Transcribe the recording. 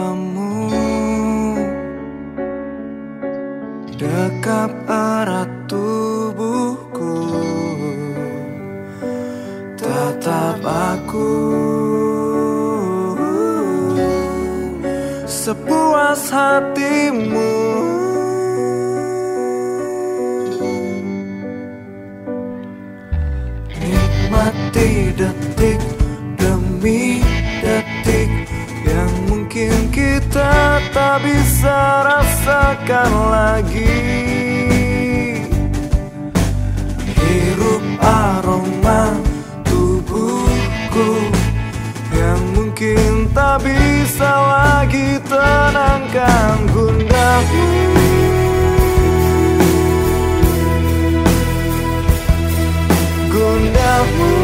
kamu Dekap erat tubuhku. Tetap aku. Sepuas hatimu. Nikmati detik bisa rasakan lagi. Hirup aroma tubuhku Yang mungkin tak bisa lagi tenangkan gundamu, Gundamu